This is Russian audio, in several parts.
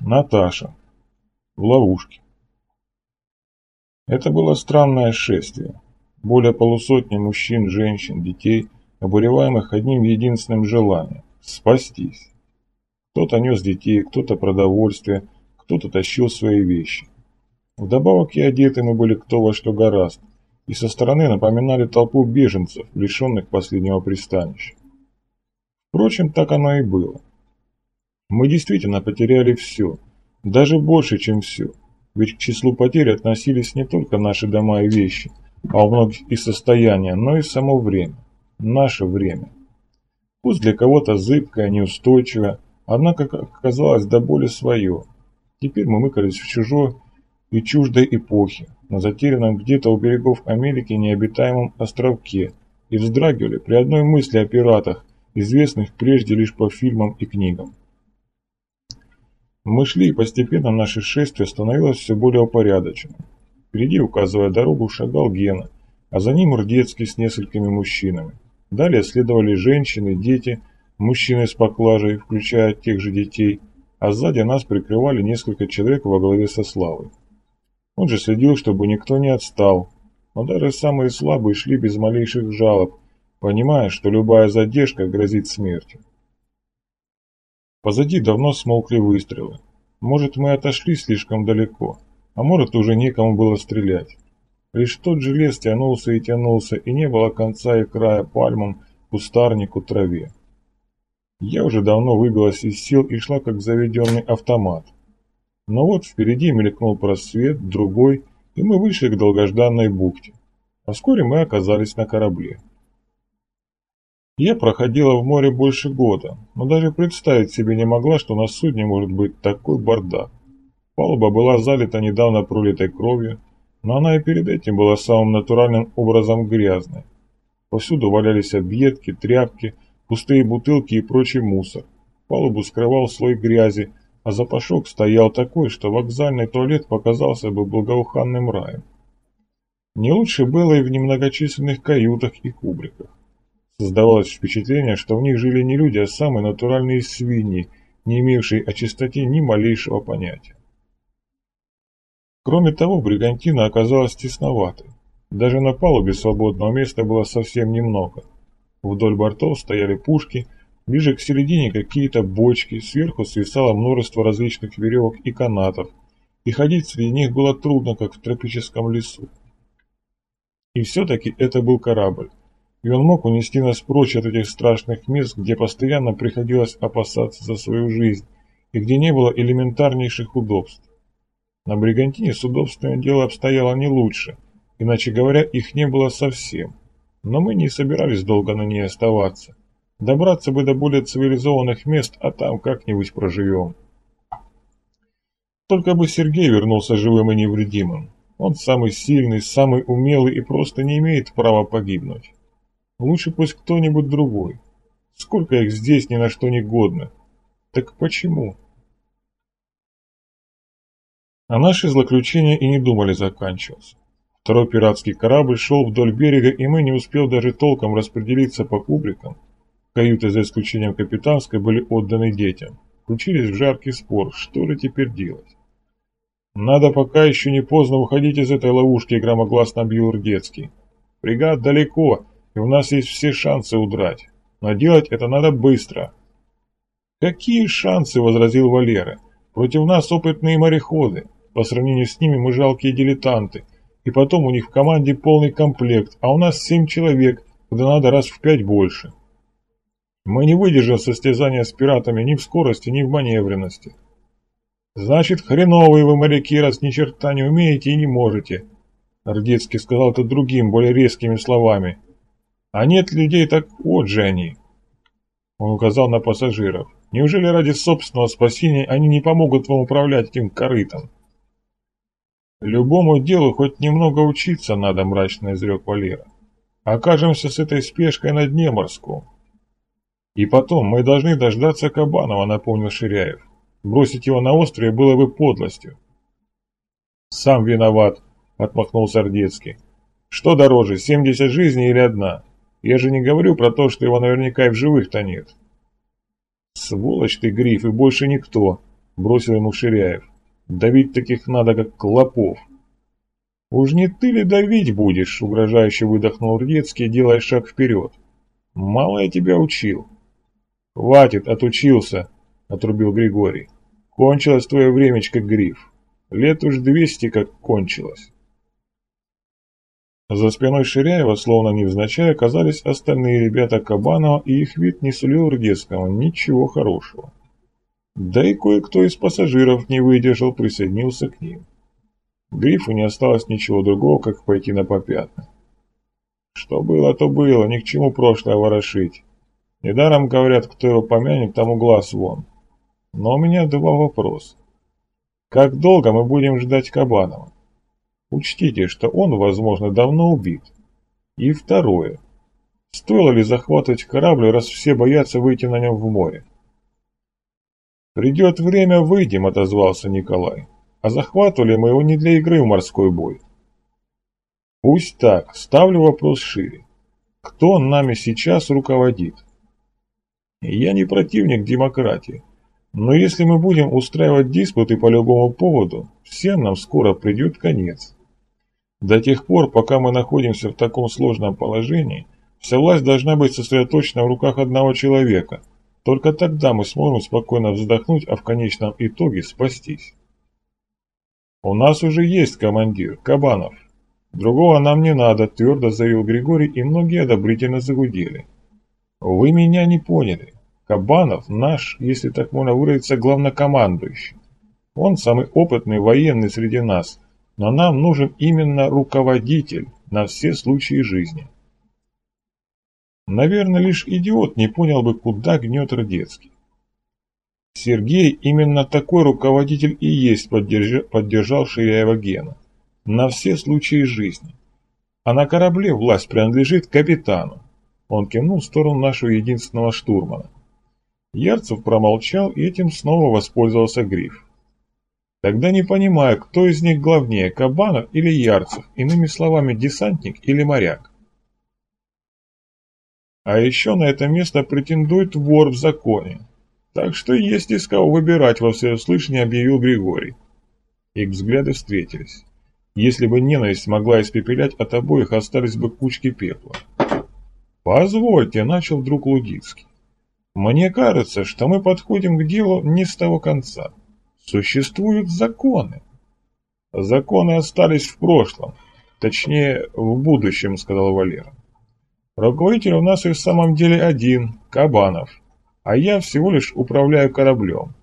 Наташа. В ловушке. Это было странное шествие. Более полусотни мужчин, женщин, детей, обуреваемых одним единственным желанием – спастись. Кто-то нес детей, кто-то продовольствие, кто-то тащил свои вещи. Вдобавок и одеты мы были кто во что гораст, и со стороны напоминали толпу беженцев, лишенных последнего пристанища. Впрочем, так оно и было. Мы действительно потеряли все, даже больше, чем все. Ведь к числу потерь относились не только наши дома и вещи, а у многих и состояние, но и само время. Наше время. Пусть для кого-то зыбкое, неустойчивое, однако, как оказалось, до боли свое. Теперь мы мыкались в чужой и чуждой эпохе, на затерянном где-то у берегов Америки необитаемом островке, и вздрагивали при одной мысли о пиратах, известных прежде лишь по фильмам и книгам. Мы шли, и постепенно наше шествие становилось все более упорядоченным. Впереди, указывая дорогу, шагал Гена, а за ним Рдецкий с несколькими мужчинами. Далее следовали женщины, дети, мужчины с поклажей, включая тех же детей, а сзади нас прикрывали несколько человек во главе со Славой. Он же следил, чтобы никто не отстал, но даже самые слабые шли без малейших жалоб, понимая, что любая задержка грозит смертью. Позади давно смолкли выстрелы. Может, мы отошли слишком далеко, а может, уже некому было стрелять. Лишь тот же лес тянулся и тянулся, и не было конца и края пальмам, кустарнику, траве. Я уже давно выбилась из сил и шла как заведенный автомат. Но вот впереди мелькнул просвет, другой, и мы вышли к долгожданной бухте. А вскоре мы оказались на корабле. Я проходила в море больше года, но даже представить себе не могла, что на судне может быть такой бардак. Палуба была залита недавно пролитой кровью, но она и перед этим была самым натуральным образом грязной. Повсюду валялись объедки, тряпки, пустые бутылки и прочий мусор. Палубу скрывал слой грязи, а запашок стоял такой, что вокзальный туалет показался бы благоуханным раем. Не лучше было и в немногочисленных каютах и кубриках. Создавалось впечатление, что в них жили не люди, а самые натуральные свиньи, не имевшие о чистоте ни малейшего понятия. Кроме того, бригантина оказалась тесноватой. Даже на палубе свободного места было совсем немного. Вдоль бортов стояли пушки, ближе к середине какие-то бочки, сверху свисало множество различных веревок и канатов, и ходить среди них было трудно, как в тропическом лесу. И все-таки это был корабль и он мог унести нас прочь от этих страшных мест, где постоянно приходилось опасаться за свою жизнь и где не было элементарнейших удобств. На Бригантине с удобствами дело обстояло не лучше, иначе говоря, их не было совсем. Но мы не собирались долго на ней оставаться. Добраться бы до более цивилизованных мест, а там как-нибудь проживем. Только бы Сергей вернулся живым и невредимым. Он самый сильный, самый умелый и просто не имеет права погибнуть. Лучше пусть кто-нибудь другой. Сколько их здесь ни на что не годно. Так почему? А наши злоключения и не думали заканчиваться. Второй пиратский корабль шел вдоль берега, и мы не успел даже толком распределиться по кубрикам. Каюты, за исключением капитанской, были отданы детям. Включились в жаркий спор, что же теперь делать. «Надо пока еще не поздно уходить из этой ловушки», — громогласно объявил Рдецкий. «Фрегат далеко, и у нас есть все шансы удрать. Но делать это надо быстро. «Какие шансы?» – возразил Валера. «Против нас опытные мореходы. По сравнению с ними мы жалкие дилетанты. И потом у них в команде полный комплект, а у нас семь человек, куда надо раз в пять больше. Мы не выдержим состязания с пиратами ни в скорости, ни в маневренности». «Значит, хреновые вы моряки, раз ни черта не умеете и не можете», – Ордецкий сказал это другим, более резкими словами – а нет людей, так вот же они. Он указал на пассажиров. Неужели ради собственного спасения они не помогут вам управлять этим корытом? Любому делу хоть немного учиться надо, мрачно изрек Валера. Окажемся с этой спешкой на дне морском. И потом, мы должны дождаться Кабанова, напомнил Ширяев. Бросить его на острове было бы подлостью. Сам виноват, отмахнулся Ордецкий. Что дороже, 70 жизней или одна? Я же не говорю про то, что его наверняка и в живых-то нет. Сволочь ты, Гриф, и больше никто. — бросил ему Ширяев. «Давить таких надо, как клопов». «Уж не ты ли давить будешь?» — угрожающе выдохнул Рдецкий, делая шаг вперед. «Мало я тебя учил». «Хватит, отучился», — отрубил Григорий. «Кончилось твое времечко, Гриф. Лет уж двести как кончилось». За спиной Ширяева, словно невзначай, оказались остальные ребята Кабанова, и их вид не сулил Рдецкому ничего хорошего. Да и кое-кто из пассажиров не выдержал, присоединился к ним. Грифу не осталось ничего другого, как пойти на попятный. Что было, то было, ни к чему прошлое ворошить. Недаром говорят, кто его помянет, тому глаз вон. Но у меня два вопроса. Как долго мы будем ждать Кабанова? Учтите, что он, возможно, давно убит. И второе. Стоило ли захватывать корабль, раз все боятся выйти на нем в море? «Придет время, выйдем», — отозвался Николай. А захватывали мы его не для игры в морской бой. Пусть так, ставлю вопрос шире. Кто нами сейчас руководит? Я не противник демократии, но если мы будем устраивать диспуты по любому поводу, всем нам скоро придет конец. До тех пор, пока мы находимся в таком сложном положении, вся власть должна быть сосредоточена в руках одного человека. Только тогда мы сможем спокойно вздохнуть, а в конечном итоге спастись. «У нас уже есть командир, Кабанов. Другого нам не надо», – твердо заявил Григорий, и многие одобрительно загудели. «Вы меня не поняли. Кабанов наш, если так можно выразиться, главнокомандующий. Он самый опытный военный среди нас, но нам нужен именно руководитель на все случаи жизни». Наверное, лишь идиот не понял бы, куда гнет Родецкий. Сергей именно такой руководитель и есть, поддержал, поддержал Ширяева Гена. На все случаи жизни. А на корабле власть принадлежит капитану. Он кивнул в сторону нашего единственного штурмана. Ярцев промолчал и этим снова воспользовался Гриф. Тогда не понимаю, кто из них главнее, Кабанов или Ярцев, иными словами, десантник или моряк. А еще на это место претендует вор в законе, так что есть из кого выбирать во всеуслышание, объявил Григорий. Их взгляды встретились. Если бы ненависть могла испепелять, от обоих остались бы кучки пепла. «Позвольте», — начал вдруг Лудицкий. «Мне кажется, что мы подходим к делу не с того конца. Существуют законы». «Законы остались в прошлом, точнее, в будущем», — сказал Валера. «Руководитель у нас и в самом деле один — Кабанов а я всего лишь управляю кораблем.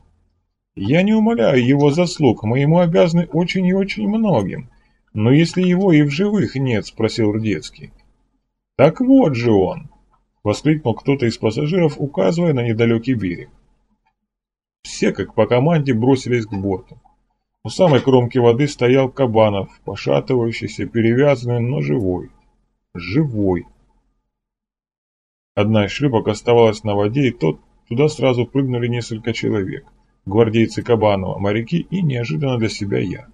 Я не умоляю его заслуг, мы ему обязаны очень и очень многим. Но если его и в живых нет, спросил Рудецкий. Так вот же он, воскликнул кто-то из пассажиров, указывая на недалекий берег. Все, как по команде, бросились к борту. У самой кромки воды стоял Кабанов, пошатывающийся, перевязанный, но живой. Живой. Одна из шлюпок оставалась на воде, и тот Туда сразу прыгнули несколько человек. Гвардейцы Кабанова, моряки и неожиданно для себя я.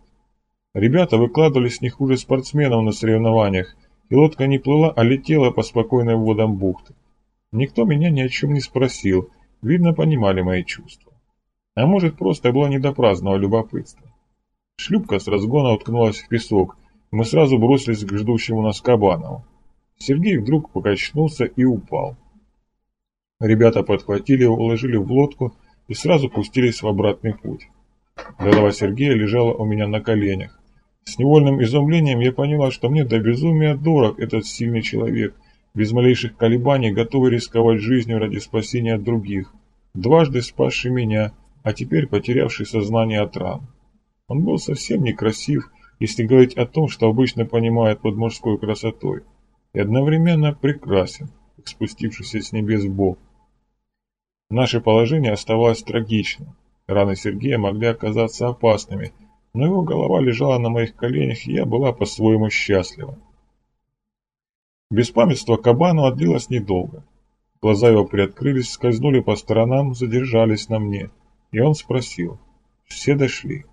Ребята выкладывались не хуже спортсменов на соревнованиях, и лодка не плыла, а летела по спокойным водам бухты. Никто меня ни о чем не спросил, видно, понимали мои чувства. А может, просто было не до праздного любопытства. Шлюпка с разгона уткнулась в песок, мы сразу бросились к ждущему нас Кабанову. Сергей вдруг покачнулся и упал. Ребята подхватили его, уложили в лодку и сразу пустились в обратный путь. Голова Сергея лежала у меня на коленях. С невольным изумлением я поняла, что мне до безумия дорог этот сильный человек, без малейших колебаний готовый рисковать жизнью ради спасения других, дважды спасший меня, а теперь потерявший сознание от ран. Он был совсем некрасив, если говорить о том, что обычно понимают под мужской красотой, и одновременно прекрасен, спустившийся с небес Бог. Наше положение оставалось трагичным. Раны Сергея могли оказаться опасными, но его голова лежала на моих коленях, и я была по-своему счастлива. Беспамятство Кабану длилось недолго. Глаза его приоткрылись, скользнули по сторонам, задержались на мне, и он спросил. «Все дошли?»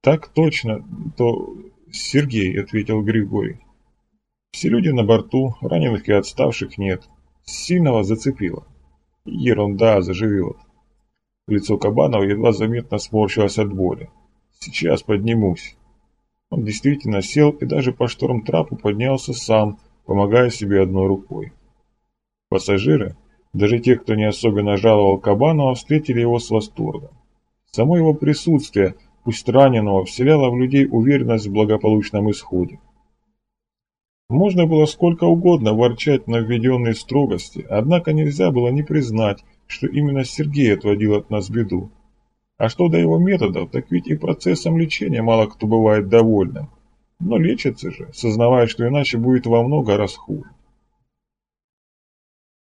«Так точно, то Сергей», — ответил Григорий. «Все люди на борту, раненых и отставших нет. Сильного зацепило». Ерунда, заживет. Лицо Кабанова едва заметно сморщилось от боли. «Сейчас поднимусь». Он действительно сел и даже по шторм-трапу поднялся сам, помогая себе одной рукой. Пассажиры, даже те, кто не особенно жаловал Кабанова, встретили его с восторгом. Само его присутствие, пусть раненого, вселяло в людей уверенность в благополучном исходе. Можно было сколько угодно ворчать на введенные строгости, однако нельзя было не признать, что именно Сергей отводил от нас беду. А что до его методов, так ведь и процессом лечения мало кто бывает довольным. Но лечится же, сознавая, что иначе будет во много раз хуже.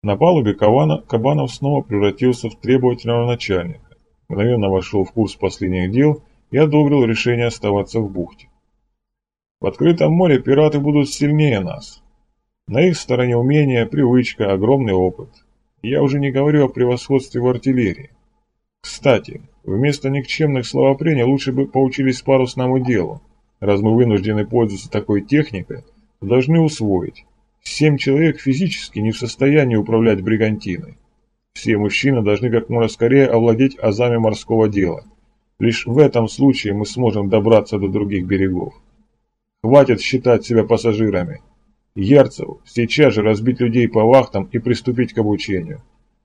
На палубе Кабана, Кабанов снова превратился в требовательного начальника. Мгновенно вошел в курс последних дел и одобрил решение оставаться в бухте. В открытом море пираты будут сильнее нас. На их стороне умения, привычка, огромный опыт. Я уже не говорю о превосходстве в артиллерии. Кстати, вместо никчемных словопрений лучше бы поучились парусному делу. Раз мы вынуждены пользоваться такой техникой, должны усвоить. Семь человек физически не в состоянии управлять бригантиной. Все мужчины должны как можно скорее овладеть азами морского дела. Лишь в этом случае мы сможем добраться до других берегов. Хватит считать себя пассажирами. Ярцеву сейчас же разбить людей по вахтам и приступить к обучению.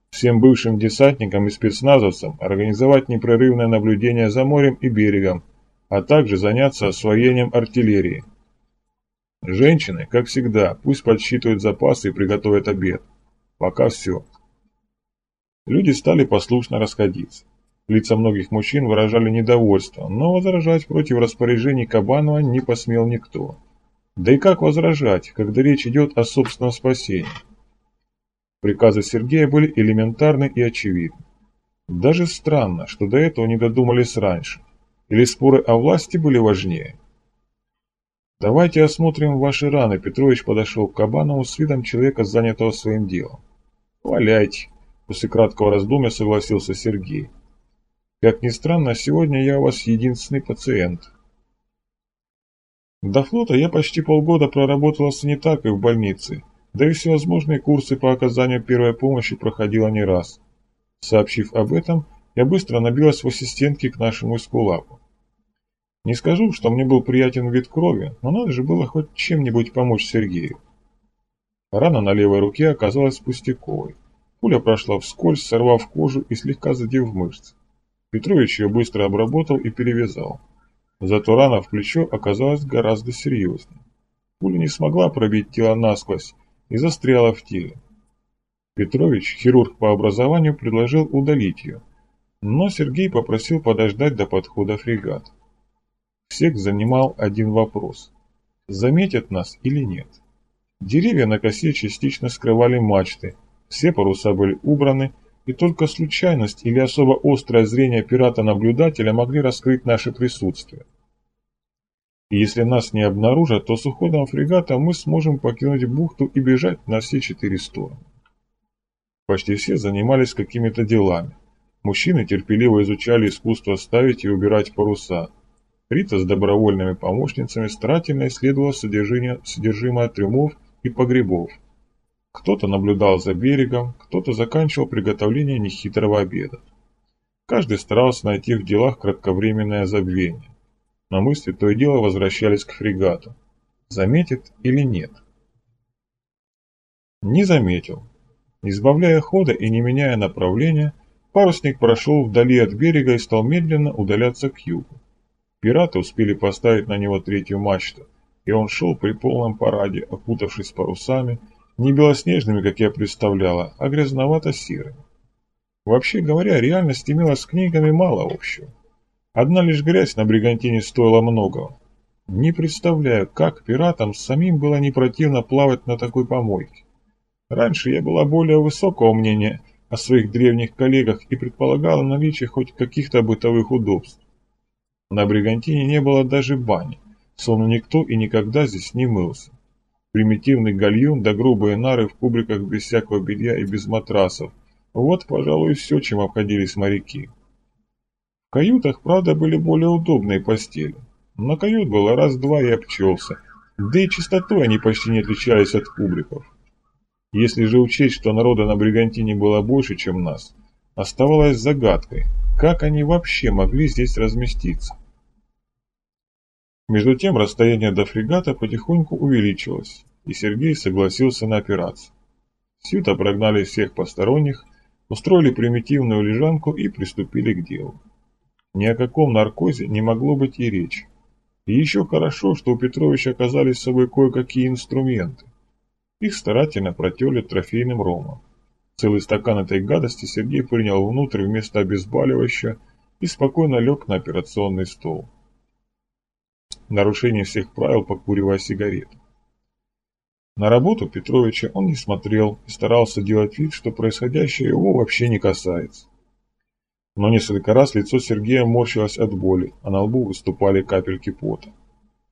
Всем бывшим десантникам и спецназовцам организовать непрерывное наблюдение за морем и берегом, а также заняться освоением артиллерии. Женщины, как всегда, пусть подсчитывают запасы и приготовят обед. Пока все. Люди стали послушно расходиться. Лица многих мужчин выражали недовольство, но возражать против распоряжений Кабанова не посмел никто. Да и как возражать, когда речь идет о собственном спасении? Приказы Сергея были элементарны и очевидны. Даже странно, что до этого не додумались раньше. Или споры о власти были важнее? «Давайте осмотрим ваши раны», — Петрович подошел к Кабанову с видом человека, занятого своим делом. «Валяйте», — после краткого раздумья согласился Сергей. Как ни странно, сегодня я у вас единственный пациент. До флота я почти полгода проработала санитаркой в больнице, да и всевозможные курсы по оказанию первой помощи проходила не раз. Сообщив об этом, я быстро набилась в ассистентки к нашему эскулапу. Не скажу, что мне был приятен вид крови, но надо же было хоть чем-нибудь помочь Сергею. Рана на левой руке оказалась пустяковой. Пуля прошла вскользь, сорвав кожу и слегка задев мышцы. Петрович ее быстро обработал и перевязал. Зато рана в плечо оказалась гораздо серьезнее. Пуля не смогла пробить тело насквозь и застряла в теле. Петрович, хирург по образованию, предложил удалить ее, но Сергей попросил подождать до подхода фрегат. Всех занимал один вопрос. Заметят нас или нет? Деревья на косе частично скрывали мачты, все паруса были убраны, и только случайность или особо острое зрение пирата-наблюдателя могли раскрыть наше присутствие. И если нас не обнаружат, то с уходом фрегата мы сможем покинуть бухту и бежать на все четыре стороны. Почти все занимались какими-то делами. Мужчины терпеливо изучали искусство ставить и убирать паруса. Рита с добровольными помощницами старательно исследовала содержимое, содержимое трюмов и погребов. Кто-то наблюдал за берегом, кто-то заканчивал приготовление нехитрого обеда. Каждый старался найти в делах кратковременное забвение. Но мысли то и дело возвращались к фрегату. Заметит или нет? Не заметил. Избавляя хода и не меняя направления, парусник прошел вдали от берега и стал медленно удаляться к югу. Пираты успели поставить на него третью мачту, и он шел при полном параде, окутавшись парусами, не белоснежными, как я представляла, а грязновато-серыми. Вообще говоря, реальность имела с книгами мало общего. Одна лишь грязь на бригантине стоила многого. Не представляю, как пиратам самим было не противно плавать на такой помойке. Раньше я была более высокого мнения о своих древних коллегах и предполагала наличие хоть каких-то бытовых удобств. На бригантине не было даже бани, словно никто и никогда здесь не мылся примитивный гальюн да грубые нары в кубриках без всякого белья и без матрасов. Вот, пожалуй, все, чем обходились моряки. В каютах, правда, были более удобные постели. На кают было раз-два и обчелся, да и чистотой они почти не отличались от кубриков. Если же учесть, что народа на Бригантине было больше, чем нас, оставалось загадкой, как они вообще могли здесь разместиться? Между тем расстояние до фрегата потихоньку увеличилось, и Сергей согласился на операцию. Сюда прогнали всех посторонних, устроили примитивную лежанку и приступили к делу. Ни о каком наркозе не могло быть и речи. И еще хорошо, что у Петровича оказались с собой кое-какие инструменты. Их старательно протерли трофейным ромом. Целый стакан этой гадости Сергей принял внутрь вместо обезболивающего и спокойно лег на операционный стол. Нарушение всех правил, покуривая сигарету. На работу Петровича он не смотрел и старался делать вид, что происходящее его вообще не касается. Но несколько раз лицо Сергея морщилось от боли, а на лбу выступали капельки пота.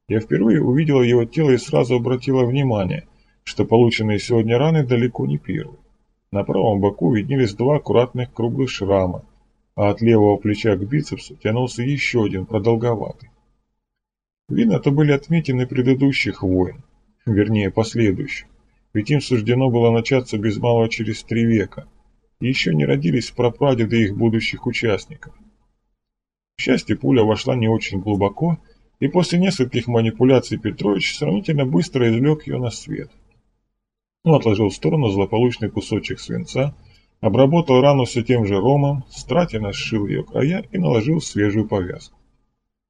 Я впервые увидела его тело и сразу обратила внимание, что полученные сегодня раны далеко не первые. На правом боку виднелись два аккуратных круглых шрама, а от левого плеча к бицепсу тянулся еще один, продолговатый. Видно, это были отметины предыдущих войн, вернее последующих, ведь им суждено было начаться без малого через три века, и еще не родились прапрадеды их будущих участников. К счастью, пуля вошла не очень глубоко, и после нескольких манипуляций Петрович сравнительно быстро извлек ее на свет. Он отложил в сторону злополучный кусочек свинца, обработал рану все тем же ромом, старательно сшил ее края и наложил свежую повязку.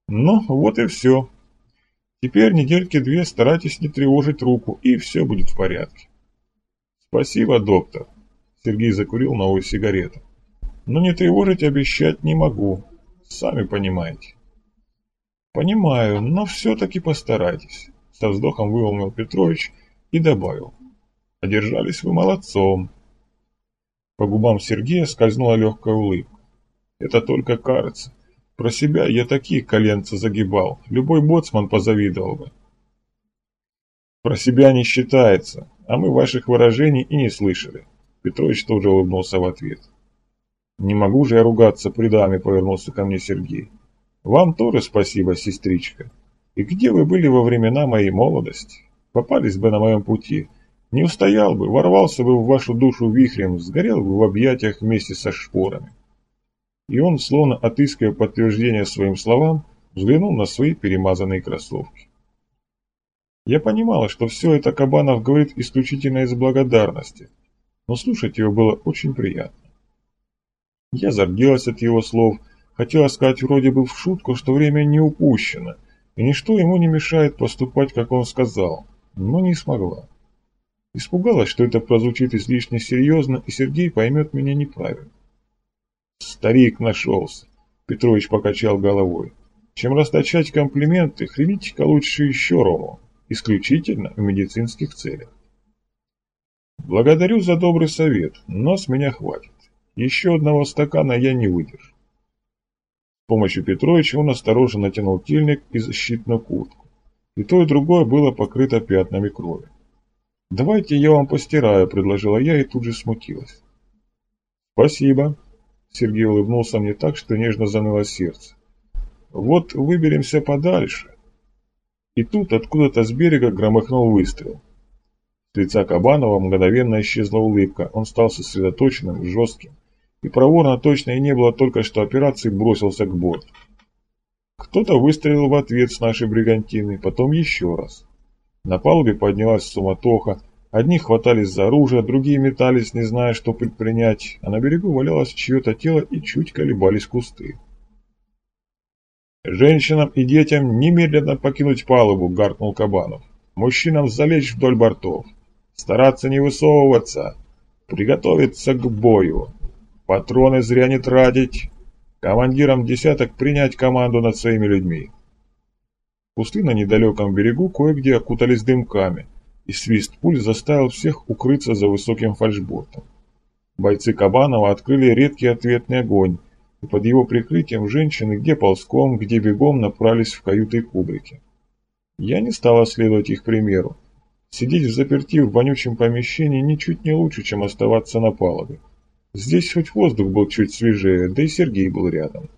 Ну, вот и все. Теперь недельки две старайтесь не тревожить руку, и все будет в порядке. Спасибо, доктор. Сергей закурил новую сигарету. Но не тревожить обещать не могу. Сами понимаете. Понимаю, но все-таки постарайтесь. Со вздохом выволнил Петрович и добавил. Одержались вы молодцом. По губам Сергея скользнула легкая улыбка. Это только кажется. Про себя я такие коленца загибал, любой боцман позавидовал бы. Про себя не считается, а мы ваших выражений и не слышали. Петрович тоже улыбнулся в ответ. Не могу же я ругаться при даме, повернулся ко мне Сергей. Вам тоже спасибо, сестричка. И где вы были во времена моей молодости? Попались бы на моем пути. Не устоял бы, ворвался бы в вашу душу вихрем, сгорел бы в объятиях вместе со шпорами и он, словно отыскивая подтверждение своим словам, взглянул на свои перемазанные кроссовки. Я понимала, что все это Кабанов говорит исключительно из благодарности, но слушать его было очень приятно. Я зарделась от его слов, хотела сказать вроде бы в шутку, что время не упущено, и ничто ему не мешает поступать, как он сказал, но не смогла. Испугалась, что это прозвучит излишне серьезно, и Сергей поймет меня неправильно. Старик нашелся. Петрович покачал головой. Чем расточать комплименты, хрените-ка лучше еще рому. Исключительно в медицинских целях. Благодарю за добрый совет, но с меня хватит. Еще одного стакана я не выдержу. С помощью Петровича он осторожно натянул тельник и защитную куртку. И то, и другое было покрыто пятнами крови. «Давайте я вам постираю», — предложила я и тут же смутилась. «Спасибо», Сергей улыбнулся мне так, что нежно заныло сердце. «Вот выберемся подальше». И тут откуда-то с берега громыхнул выстрел. С лица Кабанова мгновенно исчезла улыбка, он стал сосредоточенным, жестким. И проворно точно и не было только что операции бросился к борту. Кто-то выстрелил в ответ с нашей бригантины, потом еще раз. На палубе поднялась суматоха, Одни хватались за оружие, другие метались, не зная, что предпринять, а на берегу валялось чье-то тело и чуть колебались кусты. «Женщинам и детям немедленно покинуть палубу», — гаркнул Кабанов. «Мужчинам залечь вдоль бортов. Стараться не высовываться. Приготовиться к бою. Патроны зря не тратить. Командирам десяток принять команду над своими людьми». Кусты на недалеком берегу кое-где окутались дымками — и свист пуль заставил всех укрыться за высоким фальшбортом. Бойцы Кабанова открыли редкий ответный огонь, и под его прикрытием женщины где ползком, где бегом направились в каюты кубрики. Я не стала следовать их примеру. Сидеть в заперти в вонючем помещении ничуть не лучше, чем оставаться на палубе. Здесь хоть воздух был чуть свежее, да и Сергей был рядом.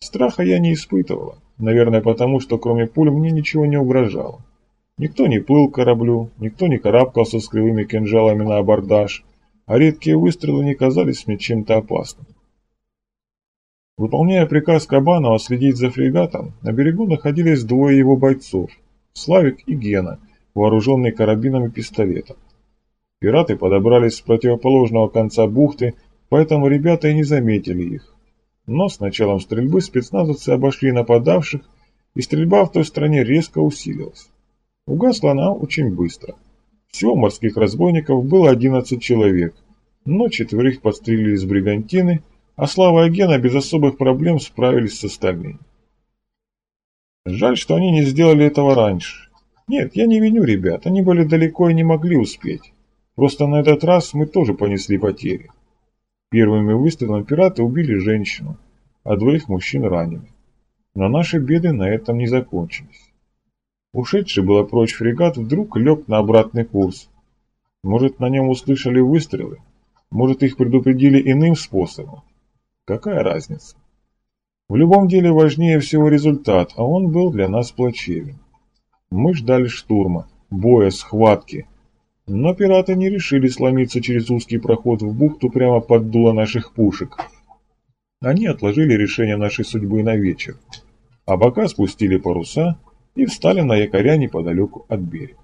Страха я не испытывала, наверное потому, что кроме пуль мне ничего не угрожало. Никто не плыл к кораблю, никто не карабкался с кривыми кинжалами на абордаж, а редкие выстрелы не казались мне чем-то опасным. Выполняя приказ Кабанова следить за фрегатом, на берегу находились двое его бойцов – Славик и Гена, вооруженные карабином и пистолетом. Пираты подобрались с противоположного конца бухты, поэтому ребята и не заметили их. Но с началом стрельбы спецназовцы обошли нападавших, и стрельба в той стране резко усилилась. Угасла она очень быстро. Всего морских разбойников было 11 человек, но четверых подстрелили с бригантины, а Слава и Гена без особых проблем справились с остальными. Жаль, что они не сделали этого раньше. Нет, я не виню ребят, они были далеко и не могли успеть. Просто на этот раз мы тоже понесли потери. Первыми выстрелами пираты убили женщину, а двоих мужчин ранили. Но наши беды на этом не закончились. Ушедший было прочь фрегат вдруг лег на обратный курс. Может, на нем услышали выстрелы? Может, их предупредили иным способом? Какая разница? В любом деле важнее всего результат, а он был для нас плачевен. Мы ждали штурма, боя, схватки. Но пираты не решили сломиться через узкий проход в бухту прямо под дуло наших пушек. Они отложили решение нашей судьбы на вечер. А бока спустили паруса и встали на якоря неподалеку от берега.